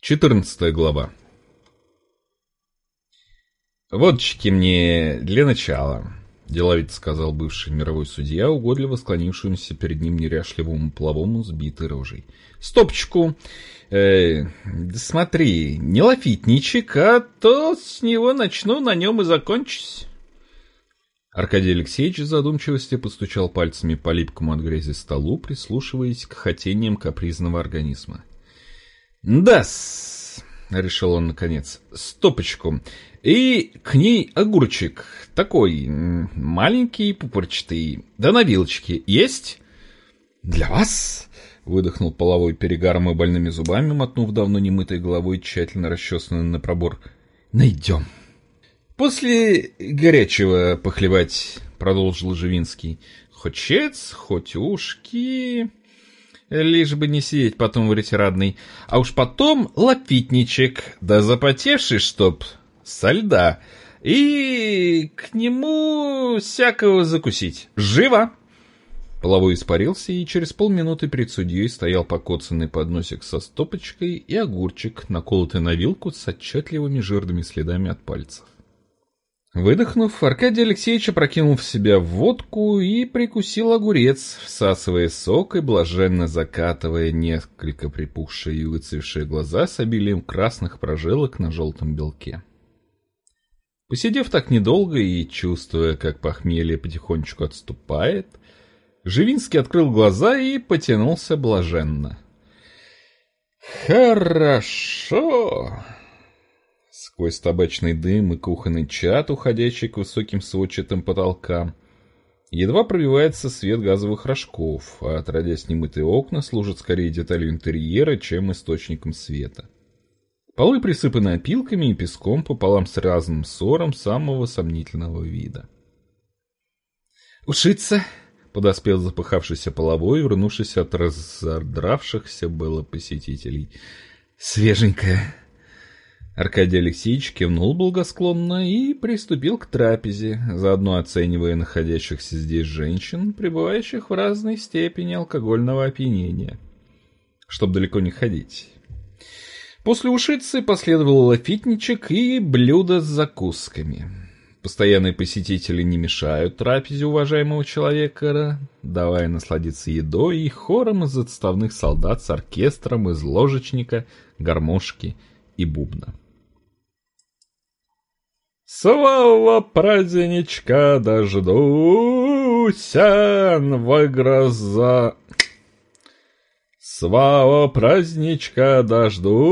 14 глава. «Водочки мне для начала», — деловито сказал бывший мировой судья, угодливо склонившемуся перед ним неряшливому половому сбитой рожей. «Стопочку! Э, смотри, не лафитничек, а то с него начну, на нем и закончусь». Аркадий Алексеевич в задумчивости постучал пальцами по липкому от грязи столу, прислушиваясь к хотениям капризного организма да решил он наконец, — «стопочку. И к ней огурчик, такой маленький, пупырчатый, да на вилочке. Есть?» «Для вас?» — выдохнул половой перегаром и больными зубами, мотнув давно немытой головой, тщательно расчесанной на пробор. «Найдем». «После горячего похлебать», — продолжил Живинский. «Хоть чец, хоть ушки...» лишь бы не сидеть потом в ретирадной. А уж потом лапитничек, да запотевший чтоб, со льда. И к нему всякого закусить. Живо!» Половой испарился, и через полминуты перед судьей стоял покоцанный подносик со стопочкой и огурчик, наколотый на вилку с отчетливыми жирными следами от пальцев. Выдохнув, Аркадий Алексеевич опрокинул в себя водку и прикусил огурец, всасывая сок и блаженно закатывая несколько припухшие и выцвевшие глаза с обилием красных прожилок на желтом белке. Посидев так недолго и чувствуя, как похмелье потихонечку отступает, Живинский открыл глаза и потянулся блаженно. «Хорошо!» Сквозь табачный дым и кухонный чат, уходящий к высоким сводчатым потолкам. Едва пробивается свет газовых рожков, а отродясь немытые окна служат скорее деталью интерьера, чем источником света. Полы присыпаны опилками и песком пополам с разным ссором самого сомнительного вида. «Ушиться!» — подоспел запыхавшийся половой, вернувшийся от разодравшихся было посетителей. «Свеженькая!» Аркадий Алексеевич кивнул благосклонно и приступил к трапезе, заодно оценивая находящихся здесь женщин, пребывающих в разной степени алкогольного опьянения, чтобы далеко не ходить. После ушицы последовал лафитничек и блюдо с закусками. Постоянные посетители не мешают трапезе уважаемого человека, давая насладиться едой и хором из отставных солдат с оркестром из ложечника, гармошки и бубна. Слава праздничка дождуся в гроза. Слава праздничка дождуся,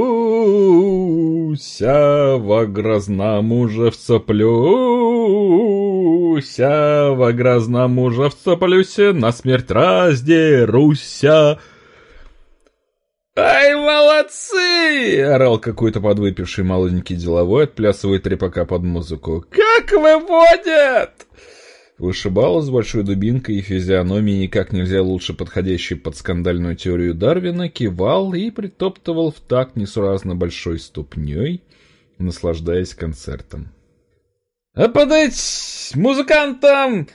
во грозном уже вцеплюся, во грозном уже вцеплюся, на смерть раздеруся. «Ай, молодцы!» — орал какой-то подвыпивший молоденький деловой, отплясывая трепака под музыку. «Как выводят!» Вышибал с большой дубинкой и физиономией никак нельзя лучше подходящий под скандальную теорию Дарвина, кивал и притоптывал в такт несуразно большой ступней, наслаждаясь концертом. «А подать музыкантам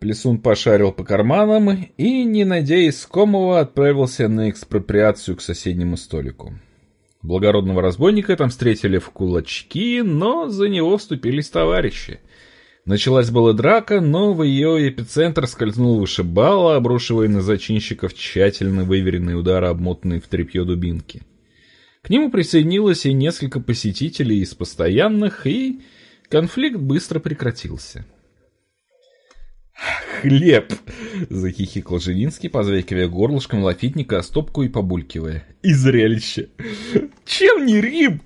Плесун пошарил по карманам и, не надеясь искомого, отправился на экспроприацию к соседнему столику. Благородного разбойника там встретили в кулачки, но за него вступились товарищи. Началась была драка, но в ее эпицентр скользнул вышибала, обрушивая на зачинщиков тщательно выверенные удары, обмотанные в тряпье дубинки. К нему присоединилось и несколько посетителей из постоянных, и конфликт быстро прекратился. «Хлеб!» — захихикал Живинский, позвякивая горлышком лафитника, стопку и побулькивая. «И зрелище! Чем не Рим?»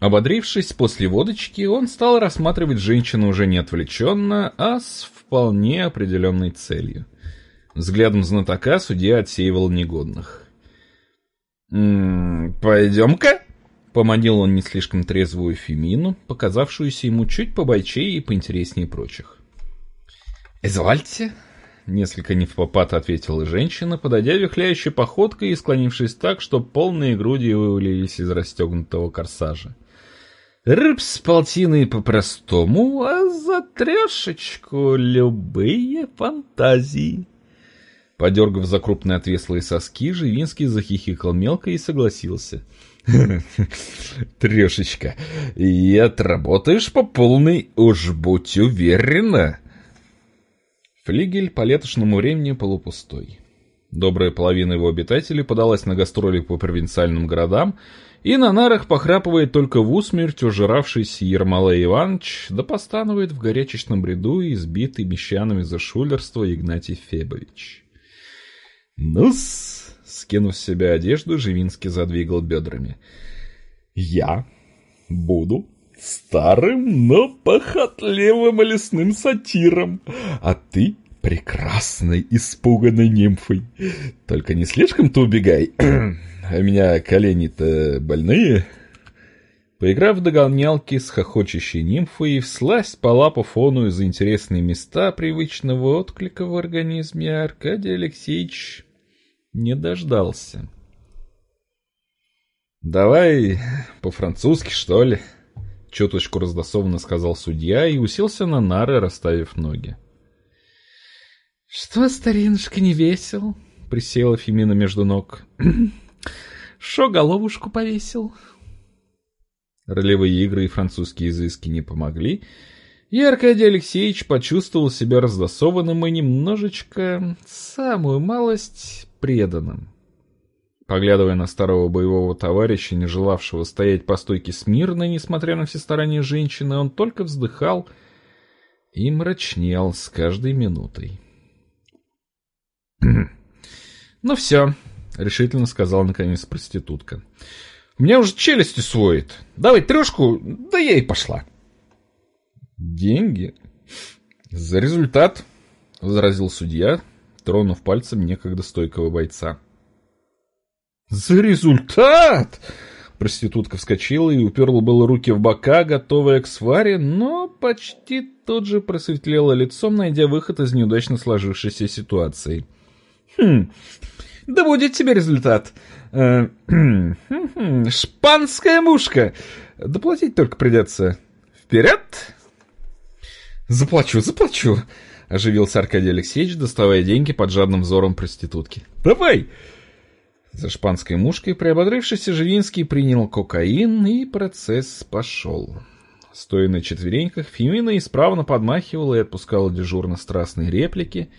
Ободрившись после водочки, он стал рассматривать женщину уже не отвлеченно, а с вполне определенной целью. Взглядом знатока судья отсеивал негодных. «М «Пойдем-ка!» — поманил он не слишком трезвую Фемину, показавшуюся ему чуть побойчее и поинтереснее прочих. «Извольте», — несколько не в попад ответила женщина, подойдя вихляющей походкой и склонившись так, что полные груди вывалились из расстегнутого корсажа. «Рыб с полтиной по-простому, а за трешечку любые фантазии». Подергав за крупные отвеслые соски, Живинский захихикал мелко и согласился. Трешечка, и отработаешь по полной, уж будь уверена. Флигель по летошному времени полупустой. Добрая половина его обитателей подалась на гастроли по провинциальным городам, и на нарах похрапывает только в усмерть ужиравшийся Ермолай Иванович, да постанывает в горячечном бреду избитый мещанами за шулерство Игнатий Фебович. «Ну-с!» — скинув с себя одежду, Живинский задвигал бедрами. «Я буду старым, но похотливым лесным сатиром, а ты прекрасной испуганной нимфой. Только не слишком-то убегай, а у меня колени-то больные». Поиграв в догонялки с хохочущей нимфой, всласть по лапу фону из интересные места привычного отклика в организме, Аркадий Алексеевич не дождался. «Давай по-французски, что ли?» Чуточку раздосованно сказал судья и уселся на нары, расставив ноги. «Что, старинушка, не весел?» — присела Фемина между ног. «Шо головушку повесил?» Ролевые игры и французские изыски не помогли, и Аркадий Алексеевич почувствовал себя раздосованным и немножечко, самую малость, преданным. Поглядывая на старого боевого товарища, не желавшего стоять по стойке смирно, несмотря на все старания женщины, он только вздыхал и мрачнел с каждой минутой. «Ну все», — решительно сказала наконец проститутка. «У меня уже челюсти своит. Давай трешку, да я и пошла». «Деньги?» «За результат», — возразил судья, тронув пальцем некогда стойкого бойца. «За результат!» Проститутка вскочила и уперла было руки в бока, готовая к сваре, но почти тут же просветлела лицом, найдя выход из неудачно сложившейся ситуации. «Хм, да будет тебе результат. Э, шпанская мушка. Доплатить только придется. Вперед!» «Заплачу, заплачу!» — оживился Аркадий Алексеевич, доставая деньги под жадным взором проститутки. «Давай!» За шпанской мушкой приободрившийся Живинский принял кокаин, и процесс пошел. Стоя на четвереньках, Фемина исправно подмахивала и отпускала дежурно страстные реплики,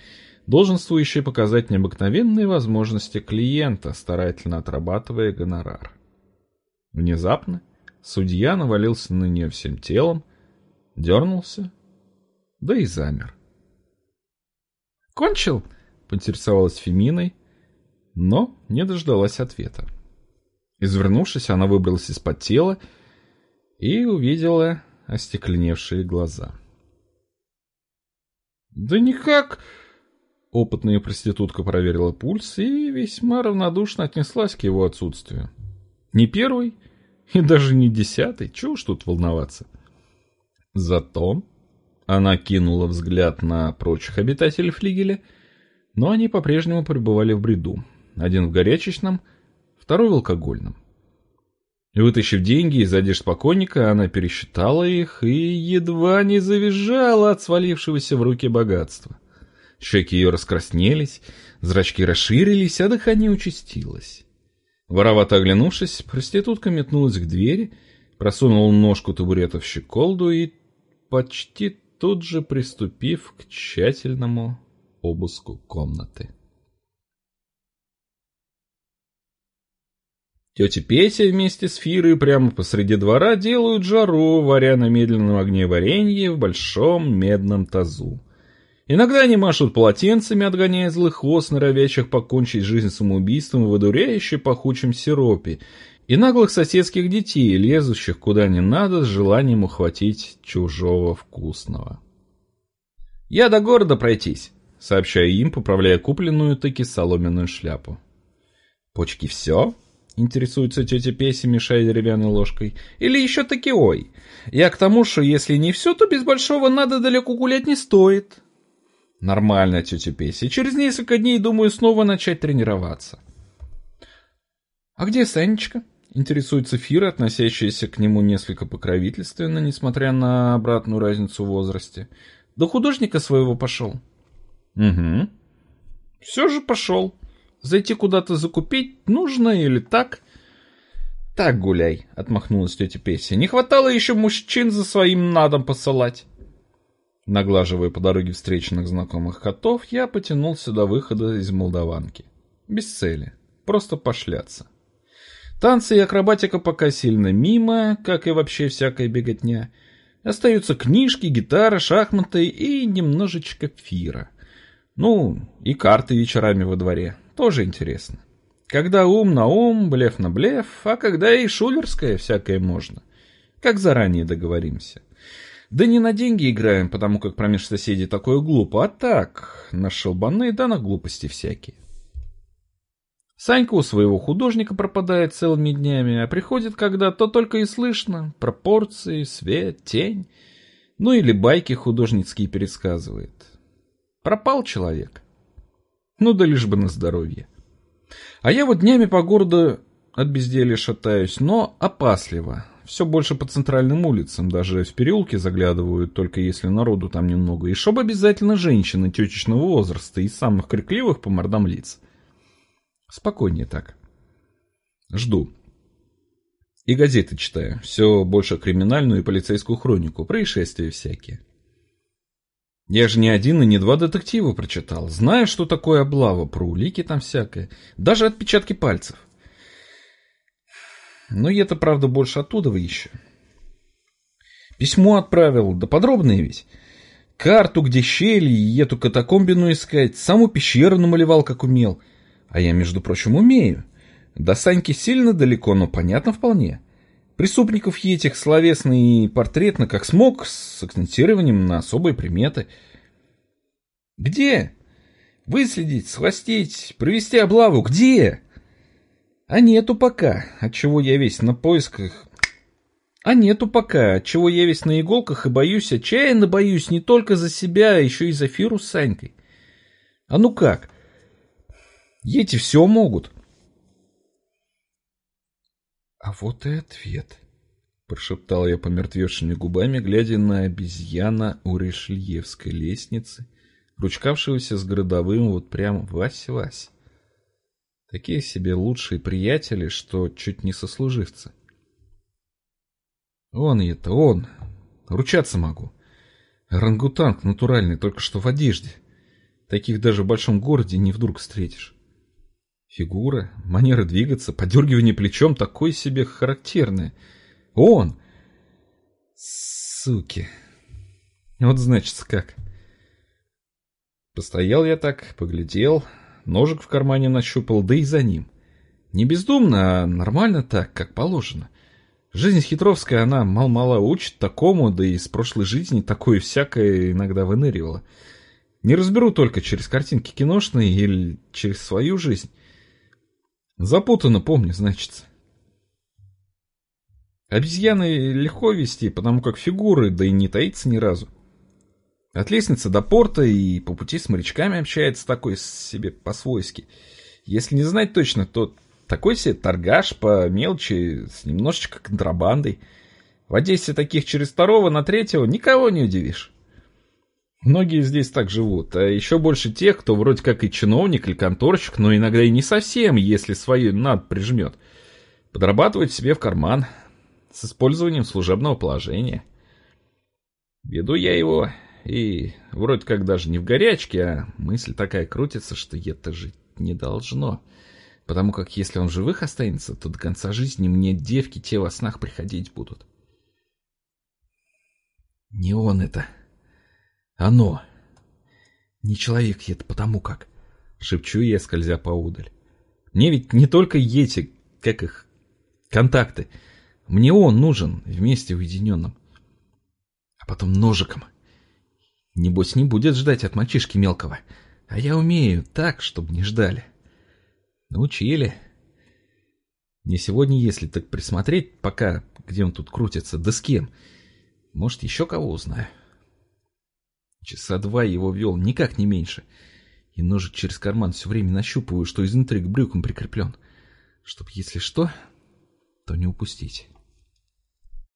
долженствующие показать необыкновенные возможности клиента, старательно отрабатывая гонорар. Внезапно судья навалился на нее всем телом, дернулся, да и замер. «Кончил?» — поинтересовалась Феминой, но не дождалась ответа. Извернувшись, она выбралась из-под тела и увидела остекленевшие глаза. «Да никак!» Опытная проститутка проверила пульс и весьма равнодушно отнеслась к его отсутствию. Не первый и даже не десятый, чего уж тут волноваться. Зато она кинула взгляд на прочих обитателей флигеля, но они по-прежнему пребывали в бреду. Один в горячечном, второй в алкогольном. Вытащив деньги из одежд покойника, она пересчитала их и едва не завизжала от свалившегося в руки богатства. Щеки ее раскраснелись, зрачки расширились, а дыхание участилось. Воровато оглянувшись, проститутка метнулась к двери, просунула ножку табурета в щеколду и, почти тут же приступив к тщательному обыску комнаты. Тетя Петя вместе с Фирой прямо посреди двора делают жару, варя на медленном огне варенье в большом медном тазу. Иногда они машут полотенцами, отгоняя злых ос, норовящих покончить жизнь самоубийством в одуряюще пахучем сиропе, и наглых соседских детей, лезущих куда не надо с желанием ухватить чужого вкусного. «Я до города пройтись», — сообщаю им, поправляя купленную таки соломенную шляпу. «Почки все?» — интересуется тетя Песя, мешая деревянной ложкой. «Или еще таки ой? Я к тому, что если не все, то без большого надо далеко гулять не стоит». «Нормально, тетя Песя. Через несколько дней, думаю, снова начать тренироваться». «А где Санечка?» — интересуется Фира, относящаяся к нему несколько покровительственно, несмотря на обратную разницу в возрасте. «До художника своего пошел». «Угу». Все же пошел. Зайти куда-то закупить нужно или так? Так гуляй, отмахнулась тетя Песя. Не хватало еще мужчин за своим надом посылать. Наглаживая по дороге встреченных знакомых котов, я потянулся до выхода из Молдаванки. Без цели. Просто пошляться. Танцы и акробатика пока сильно мимо, как и вообще всякая беготня. Остаются книжки, гитара, шахматы и немножечко фира. Ну, и карты вечерами во дворе. Тоже интересно. Когда ум на ум, блеф на блеф, а когда и шулерское всякое можно. Как заранее договоримся. Да не на деньги играем, потому как промеж соседей такое глупо, а так, на шелбаны да на глупости всякие. Санька у своего художника пропадает целыми днями, а приходит, когда то только и слышно. Пропорции, свет, тень. Ну или байки художницкие пересказывает. Пропал человек. Ну да лишь бы на здоровье. А я вот днями по городу от безделья шатаюсь, но опасливо. Все больше по центральным улицам, даже в переулке заглядывают, только если народу там немного. И чтоб обязательно женщины тетечного возраста и самых крикливых по мордам лиц. Спокойнее так. Жду. И газеты читаю. Все больше криминальную и полицейскую хронику, происшествия всякие. Я же не один и не два детектива прочитал. Знаю, что такое облава, про улики там всякое. Даже отпечатки пальцев. Но я-то, правда, больше оттуда вы еще. Письмо отправил, да подробное ведь. Карту, где щели, и эту катакомбину искать. Саму пещеру намалевал, как умел. — а я, между прочим, умею. До Саньки сильно далеко, но понятно вполне. Преступников этих словесно и портретно, как смог, с акцентированием на особые приметы. Где? Выследить, схвостить, провести облаву. Где? А нету пока, отчего я весь на поисках... А нету пока, отчего я весь на иголках и боюсь, отчаянно боюсь не только за себя, а еще и за Фиру с Санькой. А ну как? Эти все могут. А вот и ответ, прошептал я помертвевшими губами, глядя на обезьяна у решельевской лестницы, ручкавшегося с городовым вот прям вась-вась. Такие себе лучшие приятели, что чуть не сослуживцы. Он это, он. Ручаться могу. Рангутанг натуральный, только что в одежде. Таких даже в большом городе не вдруг встретишь. Фигура, манера двигаться, подергивание плечом такой себе характерное. Он! Суки! Вот значит как. Постоял я так, поглядел, ножик в кармане нащупал, да и за ним. Не бездумно, а нормально так, как положено. Жизнь хитровская, она мал-мало учит такому, да и с прошлой жизни такое всякое иногда выныривало. Не разберу только через картинки киношные или через свою жизнь. Запутанно помню, значит. Обезьяны легко вести, потому как фигуры, да и не таится ни разу. От лестницы до порта и по пути с морячками общается такой себе по-свойски. Если не знать точно, то такой себе торгаш по мелочи с немножечко контрабандой. В Одессе таких через второго на третьего никого не удивишь. Многие здесь так живут, а еще больше тех, кто вроде как и чиновник или конторщик, но иногда и не совсем, если свою над прижмет. Подрабатывает себе в карман с использованием служебного положения. Веду я его, и вроде как даже не в горячке, а мысль такая крутится, что это жить не должно. Потому как если он живых останется, то до конца жизни мне девки те во снах приходить будут. Не он это, оно. Не человек это потому как. Шепчу я, скользя поудаль. Мне ведь не только эти, как их, контакты. Мне он нужен вместе уединенным. А потом ножиком. Небось не будет ждать от мальчишки мелкого. А я умею так, чтобы не ждали. Научили. Не сегодня, если так присмотреть, пока, где он тут крутится, да с кем. Может, еще кого узнаю. Часа два его вел, никак не меньше. И ножик через карман все время нащупываю, что изнутри к брюкам прикреплен. Чтоб, если что, то не упустить.